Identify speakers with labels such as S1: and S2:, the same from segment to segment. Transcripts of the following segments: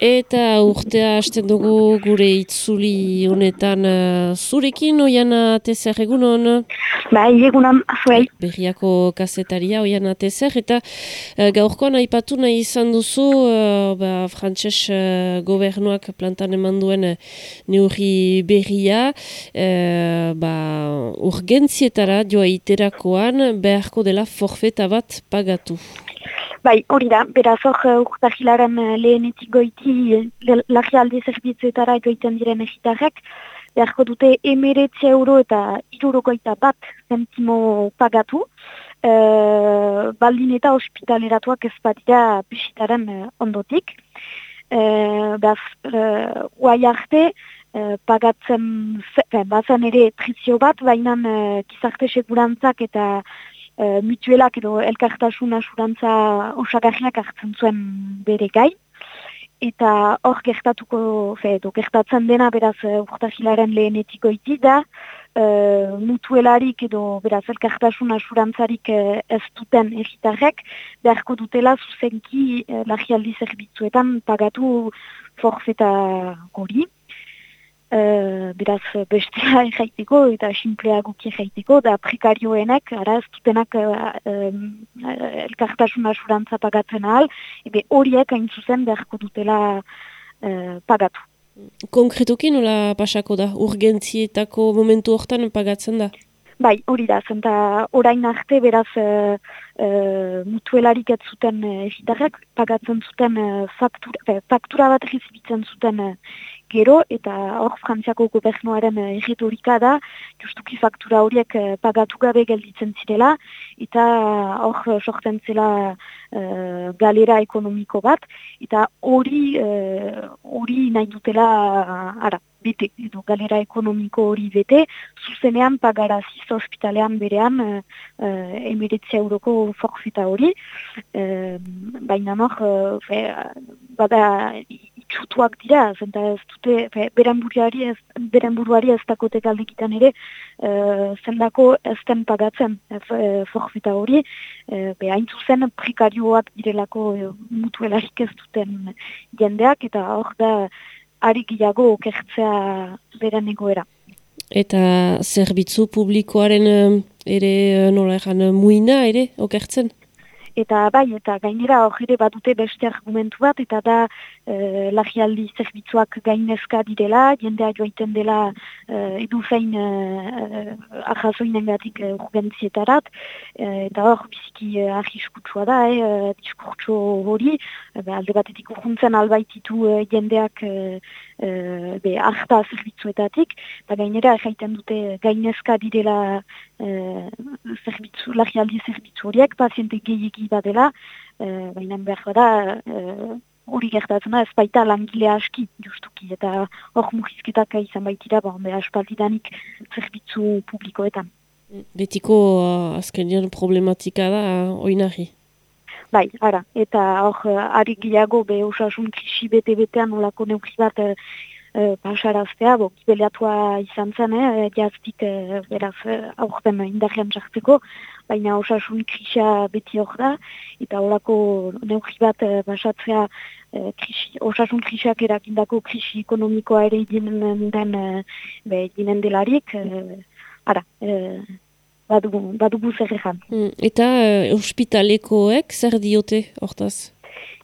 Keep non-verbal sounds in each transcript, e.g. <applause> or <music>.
S1: Eta urtea hasten dugu gure itzuli honetan uh, zurekin, oian atezer egun hon?
S2: Ba, egunan, azuei.
S1: Berriako kasetaria, oian atezer, eta uh, gaurkoan aipatu nahi izan duzu, uh, ba, frantses uh, gobernuak plantan eman duen uh, neurri berria, uh, ba, urgentzietara joa iterakoan beharko dela forfeta bat pagatu.
S2: Bai, hori da, beraz hor uh, urtahilaren uh, lehenetik goiti lagi alde zerbitzuetara joiten diren egitarrak, beharko dute emeretze euro eta irurokoita bat zentimo pagatu, uh, baldin eta ospitaleratuak ez badira bisitaren uh, ondotik. Uh, beraz, uh, uai arte, uh, pagatzen, bazen ere trizio bat, baina uh, gizarte segurantzak eta e, mutuelak edo elkartasun asurantza osagarriak hartzen zuen bere gai. Eta hor gertatuko, fe, edo gertatzen dena beraz e, urtahilaren lehenetiko iti da, e, mutuelarik edo beraz elkartasun asurantzarik e, ez duten egitarrek, beharko dutela zuzenki e, lagialdi zerbitzuetan pagatu forfeta gori. Uh, beraz bestea <laughs> jaiteko eta simplea guki jaiteko da prekarioenak, ara ez dutenak uh, elkartasun asurantza pagatzen ahal, ebe horiek hain zuzen beharko dutela uh, pagatu.
S1: Konkretuki nola pasako da? Urgentzietako momentu hortan pagatzen da?
S2: Bai, hori da, zenta orain arte beraz uh, uh, mutuelarik ez zuten egitarrak, pagatzen zuten uh, faktura, faktura bat egizibitzen zuten gero, eta hor frantziako gobernuaren egiturika da, justuki faktura horiek pagatu gabe gelditzen zirela, eta hor sortzen zela galera ekonomiko bat, eta hori hori nahi dutela, ara, bete, edo galera ekonomiko hori bete, zuzenean pagaraziz ospitalean berean uh, uh, emiretzia euroko forfita hori. Uh, baina nor, uh, bada itxutuak dira, zenta ez dute, beren buruari ez, beren buruari ez dakote galdikitan ere, uh, zendako ez den pagatzen uh, forfita hori, uh, behain zuzen prekarioak direlako uh, mutuelarik ez duten jendeak, eta hor da, arikiago okertzea beren egoera.
S1: Eta zerbitzu publikoaren ere nola egan muina ere okertzen?
S2: Eta bai, eta gainera hor ere badute beste argumentu bat, eta da e, lagialdi zerbitzuak gainezka direla, jendea joaiten dela e, edu fein e, arrazoinen gatik e, e, eta hor biziki e, ahiskutsua da, e, diskurtso hori, e, alde batetik urguntzen albaititu e, jendeak e, e, be, arta zerbitzuetatik, eta gainera jaiten dute gainezka direla e, zerbitzu, lagialdi zerbitzu horiek, paziente gehiagi badela, e, baina behar da, e, hori gertatzen ez baita langile aski justuki, eta hor mugizketak izan baitira, ba, aspaldidanik zerbitzu publikoetan.
S1: Betiko azkenian problematika da, oinari?
S2: Bai, ara, eta hor, uh, ari gilago be osasun krisi bete-betean olako neukri bat uh, pasaraztea, bo, kibeliatua izan zen, eh, jaztik uh, beraz aurten indarrean jartzeko, baina osasun krisia beti hor da, eta olako neukri bat uh, basatzea uh, krisi, osasun krisiak erakindako krisi ekonomikoa ere idinen den, be, idinen delarik, uh, ara, uh, badugu, badugu zer
S1: mm, eta uh, ospitalekoek zer diote hortaz?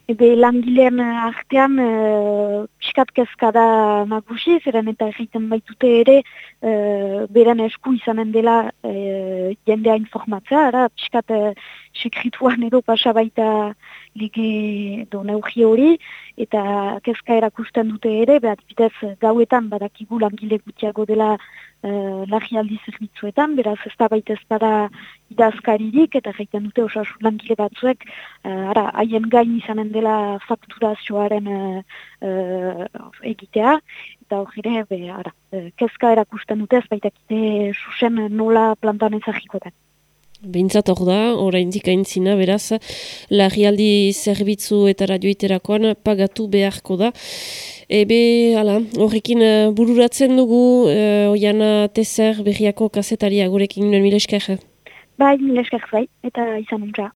S2: Ebe langileen artean uh, piskat kezka da nagusi, zeren eta egiten baitute ere uh, beren esku izanen dela uh, jendea informatzea, ara, piskat uh, sekrituan edo pasabaita lege do neugi hori, eta kezka erakusten dute ere, behar bidez gauetan badakigu langile gutiago dela uh, lagi aldi zerbitzuetan, beraz ez da baita ez bada idazkaririk, eta gaiten dute osasun langile batzuek, uh, ara, haien gain izanen dela fakturazioaren uh, egitea, eta hori ere, be, ara, kezka erakusten dute ez baita kite susen nola plantan ezagikotan.
S1: Bintzat hor da, oraindik aintzina, beraz, lagialdi zerbitzu eta radioiterakoan pagatu beharko da. Ebe, ala, horrekin uh, bururatzen dugu, uh, oiana tezer berriako kasetaria gurekin nuen mileskar.
S2: Bai, mileskar bai, eta izan untra.